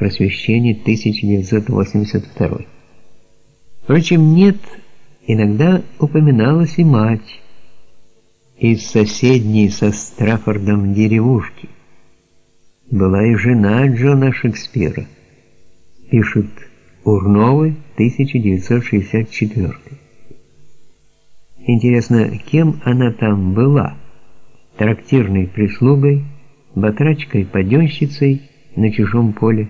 Просвещение 1982. Впрочем, нет, иногда упоминалась и мать из соседней со Страффордом деревушки. Была и жена Джона Шекспира. Пишет Урновый, 1964. Интересно, кем она там была? Трактирной прислугой, батрачкой-паденщицей на чужом поле?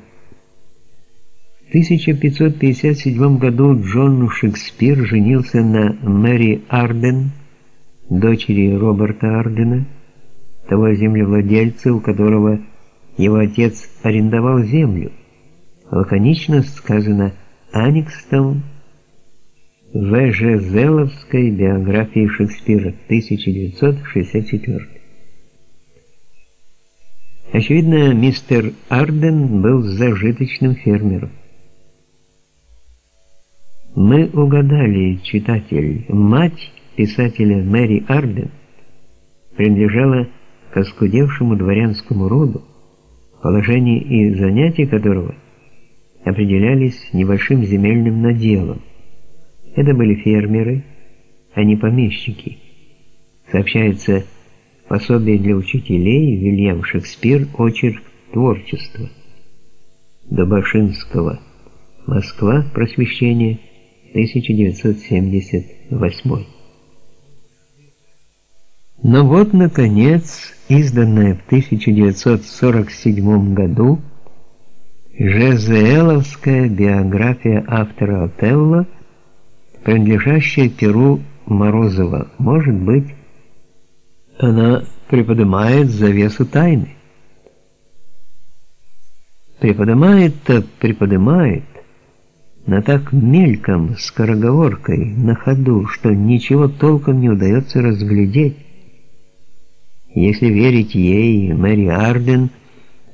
В 1557 году Джон Шекспир женился на Мэри Арден, дочери Роберта Ардена, того землевладельца, у которого его отец арендовал землю. Лаконично сказано Аникстом в. Ж. Зеловской биографии Шекспира 1964. Очевидно, мистер Арден был зажиточным фермером. Мы угадали, читатель, мать писателя Мэри Арден принадлежала к оскудевшему дворянскому роду, положение и занятия которого определялись небольшим земельным наделом. Это были фермеры, а не помещики. Сообщается пособие для учителей Вильям Шекспир «Очерк творчества». Добашинского. Москва. Просвещение. 1978. Но вот, наконец, изданная в 1947 году Жезеэловская биография автора Отелло – принадлежащая Перу Морозова. Может быть, она приподнимает завесу тайны. Приподнимает-то приподнимает, но так мельком, скороговоркой, на ходу, что ничего толком не удается разглядеть. Если верить ей, Мэри Арден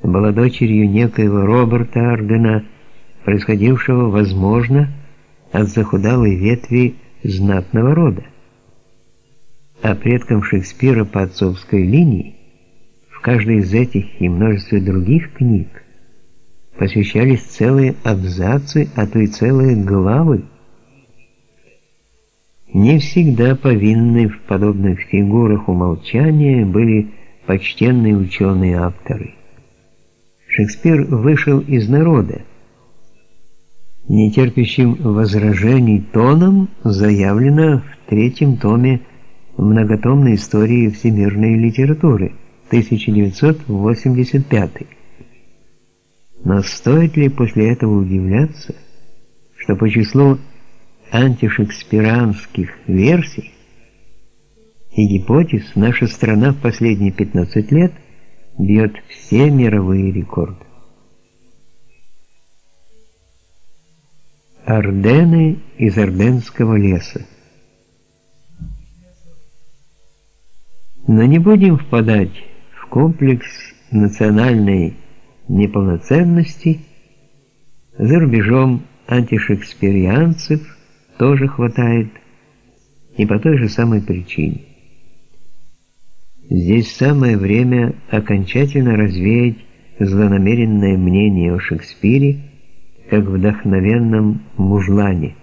была дочерью некоего Роберта Ардена, происходившего, возможно, от захудалой ветви знатного рода. А предкам Шекспира по отцовской линии в каждой из этих и множестве других книг посвящались целые абзацы, а то и целые главы. Не всегда повинны в подобных фигурах умолчания были почтенные ученые-авторы. Шекспир вышел из народа, нетерпящим возражений тоном заявлено в третьем томе многотомной истории всемирной литературы 1985. Но стоит ли после этого удивляться, что по числу антишекспиранских версий и гипотез наша страна в последние 15 лет бьет все мировые рекорды? Ордены из Орденского леса. Но не будем впадать в комплекс национальной неполноценности. За рубежом антишекспирианцев тоже хватает, и по той же самой причине. Здесь самое время окончательно развеять злонамеренное мнение о Шекспире, как вдохновенном мужлане,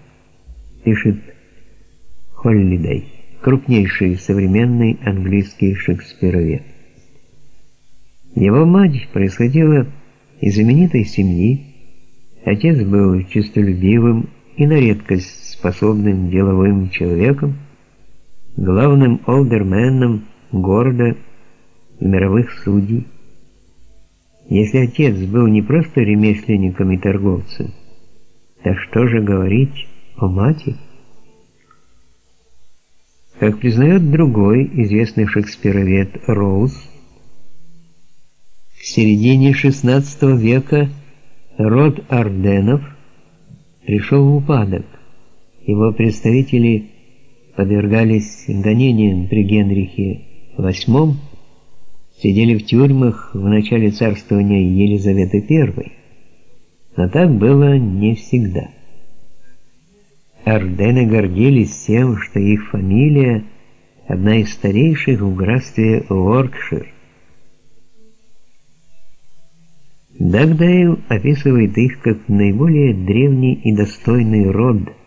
пишет Холлидей, крупнейший современный английский шекспировед. Его мать происходила из знаменитой семьи, отец был честолюбивым и на редкость способным деловым человеком, главным олдерменом города мировых судей, если отец был не просто ремесленником и торговцем, так что же говорить о матери? Как признает другой известный шекспировед Роуз, в середине XVI века род Арденов пришел в упадок. Его представители подвергались гонениям при Генрихе VIII сидели в тюрьмах в начале царствования Елизаветы I. Но так было не всегда. Ордены гордились тем, что их фамилия одна из старейших в графстве Уоркшир. Дагдейл описывает их как наиболее древний и достойный род –